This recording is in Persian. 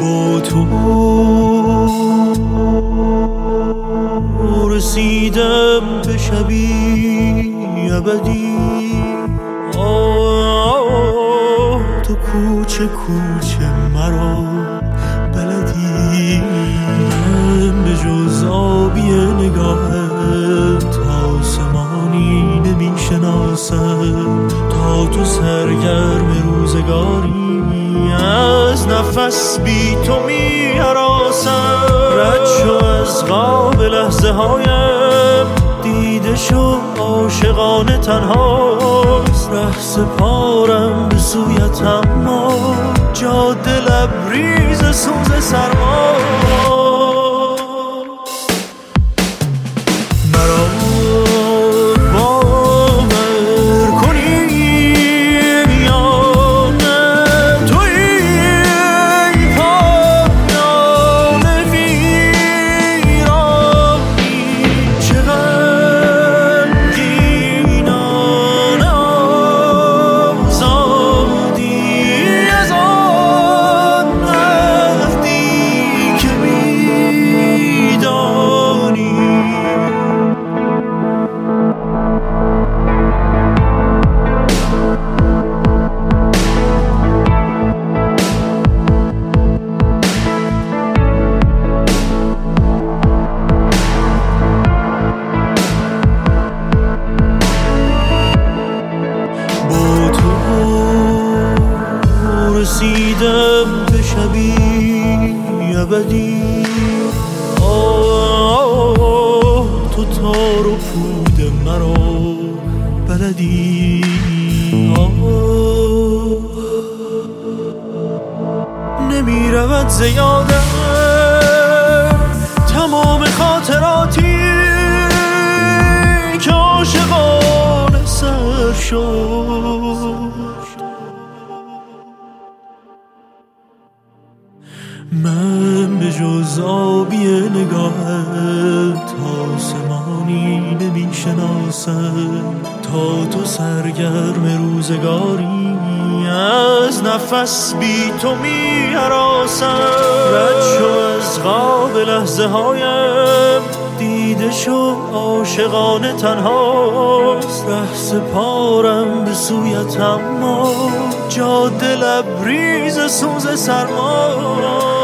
با تو. رسیدم به شبی ابدی. آه تو کوچه کوچه مرا بلدی. به جز آبی نگاهت آسمانی نمی‌شناسم. تا تو سرگرم روزگاری. نفس بی تو می حراسم. رد شو از قاب لحظه هایم. دیده شو عاشقانه تنهاست. ره سپارم به سویت اما. جاده لبریز سوز سرما. ابدی آه تو تار و پود مرا بلدی. نمی رود زیاده تمام خاطراتی که عاشقانه سر شد. من جز آبی نگاهت آسمانی نمی شناسم تا تو سرگرم روزگاری از نفس بی تو می حراسم از غاب لحظه هایم دیده شو عاشقانه تنهاست. ره سپارم به سویت اما. جاده لبریز سوز سرما.